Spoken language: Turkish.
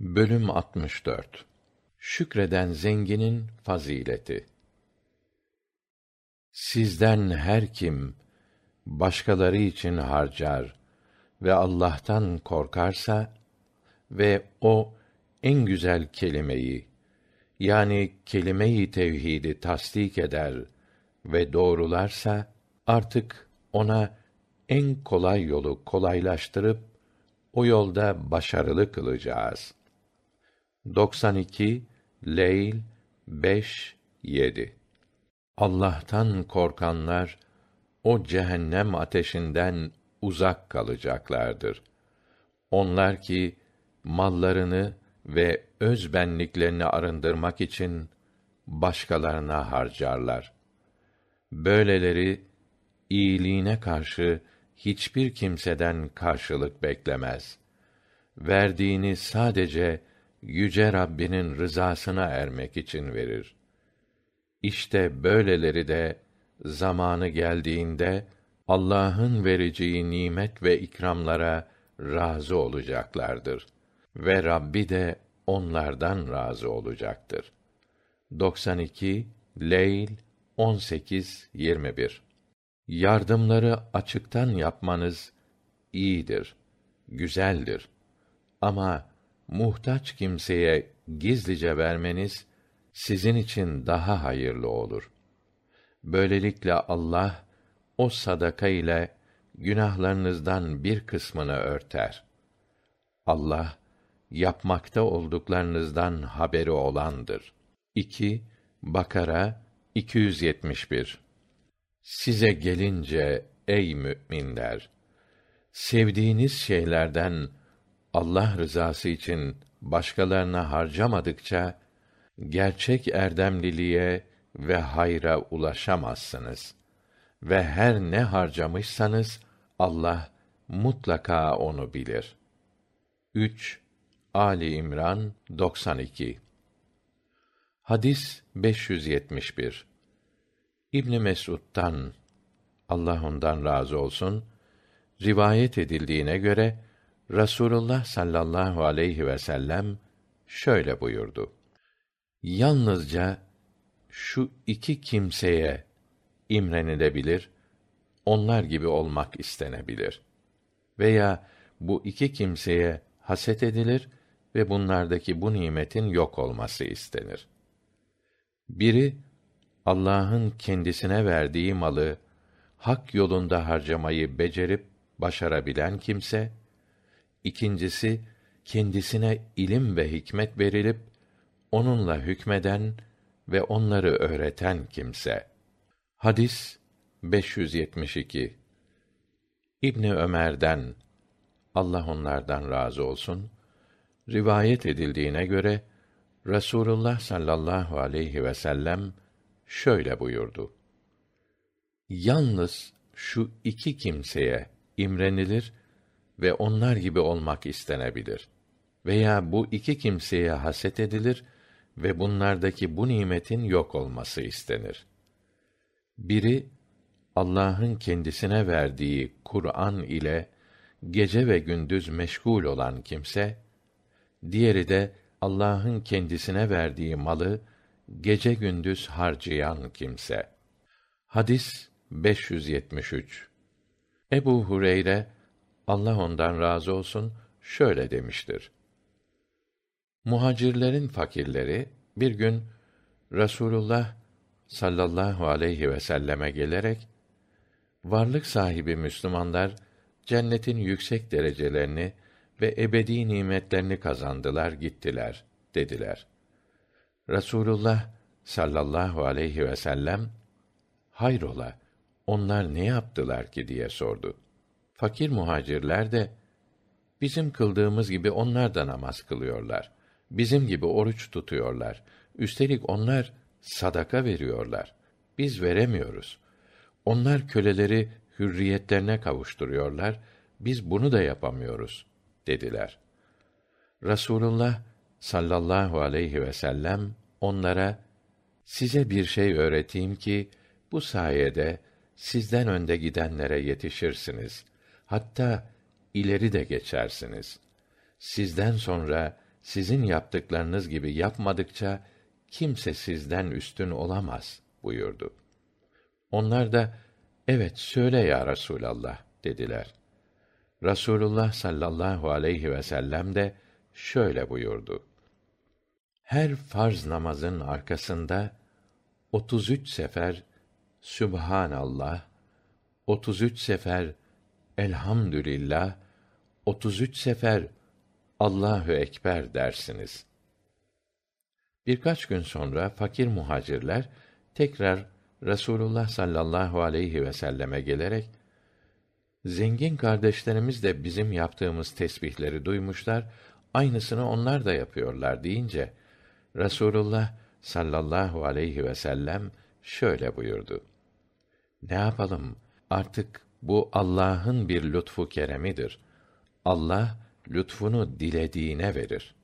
Bölüm 64 Şükreden zenginin fazileti Sizden her kim başkaları için harcar ve Allah'tan korkarsa ve o en güzel kelimeyi yani kelime-i tevhidi tasdik eder ve doğrularsa artık ona en kolay yolu kolaylaştırıp o yolda başarılı kılacağız. 92 Leyl 5 7 Allah'tan korkanlar o cehennem ateşinden uzak kalacaklardır. Onlar ki mallarını ve öz benliklerini arındırmak için başkalarına harcarlar. Böyleleri iyiliğine karşı hiçbir kimseden karşılık beklemez. Verdiğini sadece yüce Rabbinin rızasına ermek için verir. İşte böyleleri de zamanı geldiğinde Allah'ın vereceği nimet ve ikramlara razı olacaklardır ve Rabbi de onlardan razı olacaktır. 92 Leyl 18 21 Yardımları açıktan yapmanız iyidir, güzeldir. Ama muhtaç kimseye gizlice vermeniz sizin için daha hayırlı olur. Böylelikle Allah o sadaka ile günahlarınızdan bir kısmını örter. Allah yapmakta olduklarınızdan haberi olandır. 2 Bakara 271 Size gelince ey müminler sevdiğiniz şeylerden Allah rızası için başkalarına harcamadıkça gerçek erdemliliğe ve hayra ulaşamazsınız. Ve her ne harcamışsanız Allah mutlaka onu bilir. 3 Ali İmran 92 Hadis 571 İbn Mesud'dan Allah ondan razı olsun rivayet edildiğine göre Rasulullah sallallahu aleyhi ve sellem şöyle buyurdu. Yalnızca şu iki kimseye imrenilebilir, onlar gibi olmak istenebilir. Veya bu iki kimseye haset edilir ve bunlardaki bu nimetin yok olması istenir. Biri Allah'ın kendisine verdiği malı hak yolunda harcamayı becerip başarabilen kimse, ikincisi kendisine ilim ve hikmet verilip onunla hükmeden ve onları öğreten kimse. Hadis 572 İbni Ömer'den Allah onlardan razı olsun rivayet edildiğine göre Rasulullah sallallahu aleyhi ve sellem şöyle buyurdu. Yalnız şu iki kimseye imrenilir ve onlar gibi olmak istenebilir. Veya bu iki kimseye haset edilir ve bunlardaki bu nimetin yok olması istenir. Biri Allah'ın kendisine verdiği Kur'an ile gece ve gündüz meşgul olan kimse, diğeri de Allah'ın kendisine verdiği malı gece gündüz harcayan kimse. Hadis 573. Ebu Hureyre Allah ondan razı olsun şöyle demiştir. Muhacirlerin fakirleri bir gün Rasulullah sallallahu aleyhi ve selleme gelerek varlık sahibi Müslümanlar cennetin yüksek derecelerini ve ebedi nimetlerini kazandılar gittiler dediler. Rasulullah sallallahu aleyhi ve sellem hayrola onlar ne yaptılar ki diye sordu. Fakir muhacirler de bizim kıldığımız gibi onlar da namaz kılıyorlar. Bizim gibi oruç tutuyorlar. Üstelik onlar sadaka veriyorlar. Biz veremiyoruz. Onlar köleleri hürriyetlerine kavuşturuyorlar. Biz bunu da yapamıyoruz dediler. Rasulullah sallallahu aleyhi ve sellem onlara size bir şey öğreteyim ki bu sayede sizden önde gidenlere yetişirsiniz. Hatta ileri de geçersiniz. Sizden sonra sizin yaptıklarınız gibi yapmadıkça kimse sizden üstün olamaz buyurdu. Onlar da evet söyle ya Resulallah dediler. Rasulullah sallallahu aleyhi ve sellem de şöyle buyurdu. Her farz namazın arkasında 33 sefer Sübhanallah, 33 sefer Elhamdülillah, 33 sefer Allahu ekber dersiniz. Birkaç gün sonra fakir muhacirler tekrar Rasulullah sallallahu aleyhi ve selleme gelerek zengin kardeşlerimiz de bizim yaptığımız tesbihleri duymuşlar, aynısını onlar da yapıyorlar deyince Rasulullah sallallahu aleyhi ve sellem şöyle buyurdu. Ne yapalım? Artık bu Allah'ın bir lütfu keremidir. Allah lütfunu dilediğine verir.